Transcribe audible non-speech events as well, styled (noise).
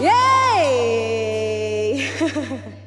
Yay! (laughs)